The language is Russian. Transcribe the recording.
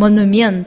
монумент.